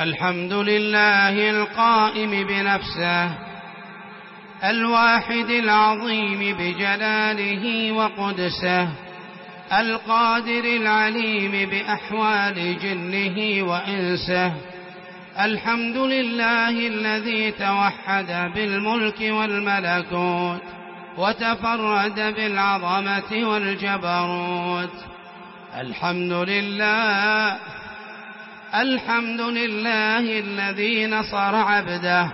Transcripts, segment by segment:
الحمد لله القائم بنفسه الواحد العظيم بجلاله وقدسه القادر العليم بأحوال جنه وإنسه الحمد لله الذي توحد بالملك والملكوت وتفرد بالعظمة والجبروت الحمد لله الحمد لله الذي نصر عبده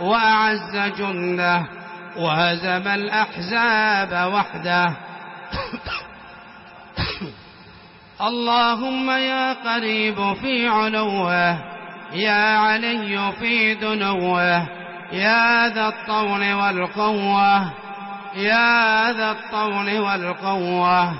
وأعز جنده وهزم الأحزاب وحده اللهم يا قريب في علوه يا علي في دنوه يا ذا الطول والقوة يا ذا الطول والقوة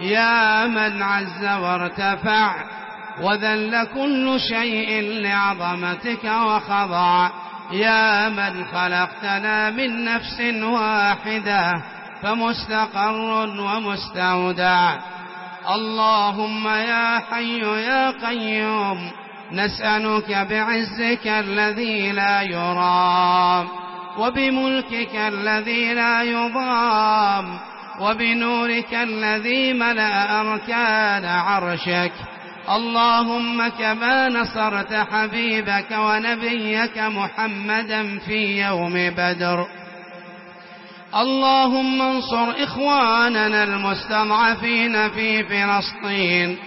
يا من عز وارتفع وذل كل شيء لعظمتك وخضع. يا من خلقتنا من نفس واحدة فمستقر ومستودع. اللهم يا حي يا قيوم نسألك بعزك الذي لا يرام وبملكك الذي لا يضام وبنورك الذي ملأ أركان عرشك. اللهم كما نصرت حبيبك ونبيك محمدا في يوم بدر. اللهم انصر إخواننا المستضعفين في فلسطين.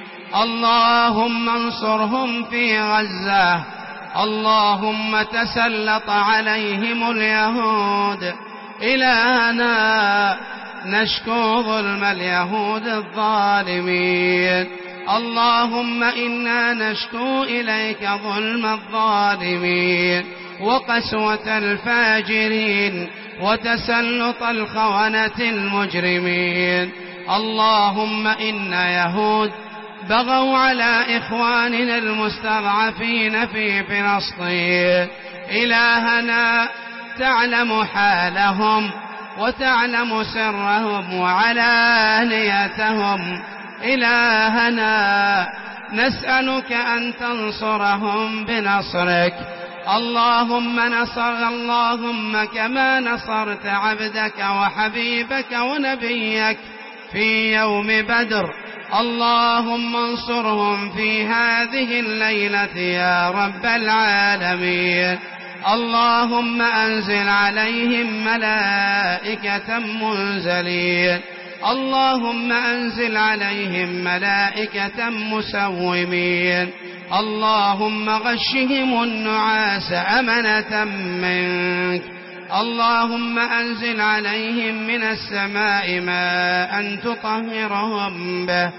اللهم انصرهم في غزة. اللهم تسلط عليهم اليهود. إلهنا نشكو ظلم اليهود الظالمين. اللهم إنا نشكو إليك ظلم الظالمين وقسوة الفاجرين وتسلط الخونة المجرمين اللهم إن يهود بغوا على إخواننا المستضعفين في فلسطين إلهنا تعلم حالهم وتعلم سرهم وعلانيتهم إلهنا نسألك أن تنصرهم بنصرك. اللهم نصر اللهم كما نصرت عبدك وحبيبك ونبيك في يوم بدر. اللهم انصرهم في هذه الليلة يا رب العالمين. اللهم أنزل عليهم ملائكة منزلين. اللهم أنزل عليهم ملائكة مسومين. اللهم غشهم النعاس أمنة منك. اللهم أنزل عليهم من السماء ماء تطهرهم به.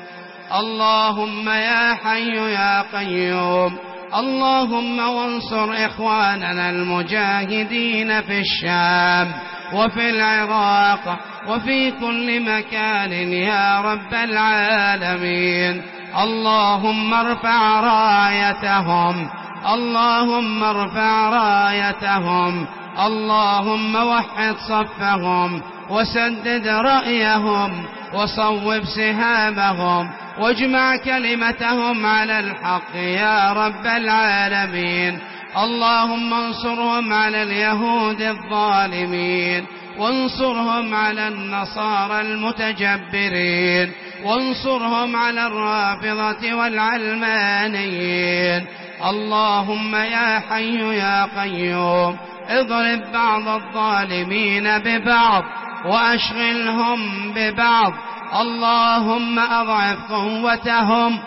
اللهم يا حي يا قيوم. اللهم وانصر إخواننا المجاهدين في الشام وفي العراق وفي كل مكان يا رب العالمين. اللهم ارفع رايتهم. اللهم ارفع رايتهم. اللهم وحد صفهم. وسدد رأيهم. وصوب سهامهم. واجمع كلمتهم على الحق يا رب العالمين. اللهم انصرهم على اليهود الظالمين. وانصرهم على النصارى المتجبرين وانصرهم على الرافضة والعلمانيين. اللهم يا حي يا قيوم اضرب بعض الظالمين ببعض وأشغلهم ببعض. اللهم أضعف قوتهم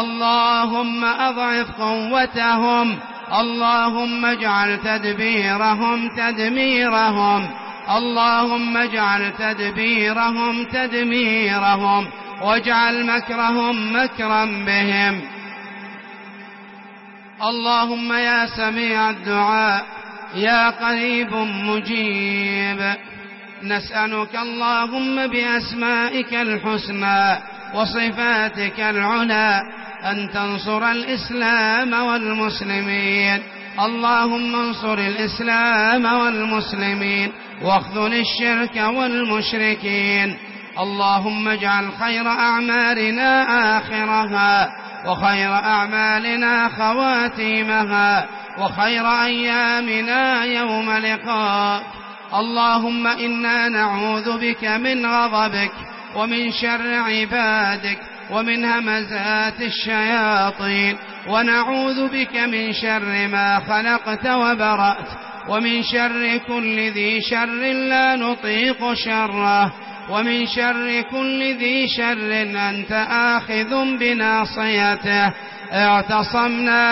اللهم أضعف قوتهم اللهم اجعل تدبيرهم تدميرهم. اللهم اجعل تدبيرهم تدميرهم واجعل مكرهم مكرا بهم. اللهم يا سميع الدعاء يا قريب مجيب. نسألك اللهم بأسمائك الحسنى وصفاتك العلى أن تنصر الإسلام والمسلمين. اللهم انصر الإسلام والمسلمين واخذل الشرك والمشركين. اللهم اجعل خير أعمالنا آخرها وخير أعمالنا خواتيمها وخير أيامنا يوم لقاء. اللهم إنا نعوذ بك من غضبك ومن شر عبادك ومن همزات الشياطين ونعوذ بك من شر ما خلقت وبرأت ومن شر كل ذي شر لا نطيق شره ومن شر كل ذي شر أنت آخذ بناصيته اعتصمنا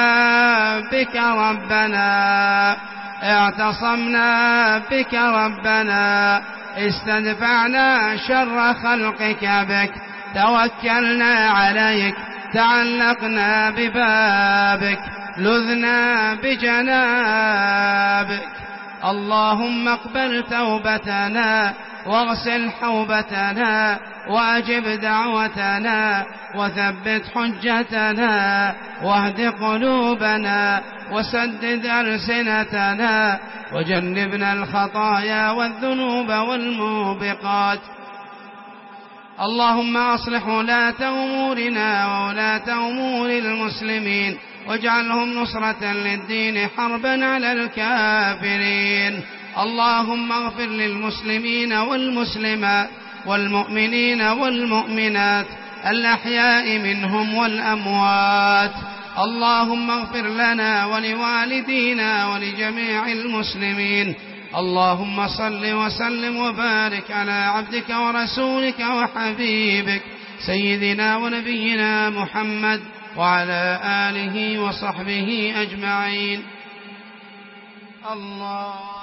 بك ربنا اعتصمنا بك ربنا استدفعنا شر خلقك بك توكلنا عليك تعلقنا ببابك لذنا بجنابك اللهم اقبل توبتنا واغسل حوبتنا واجب دعوتنا وثبت حجتنا واهد قلوبنا وسدد ألسنتنا وجنبنا الخطايا والذنوب والموبقات۔ اللهم أصلح ولاة أمورنا وولاة أمور المسلمين واجعلهم نصرة للدين حربا على الكافرين. اللهم اغفر للمسلمين والمسلمات والمؤمنين والمؤمنات الأحياء منهم والأموات. اللهم اغفر لنا ولوالدينا ولجميع المسلمين. اللهم صل وسلم وبارك على عبدك ورسولك وحبيبك سيدنا ونبينا محمد وعلى آله وصحبه أجمعين. الله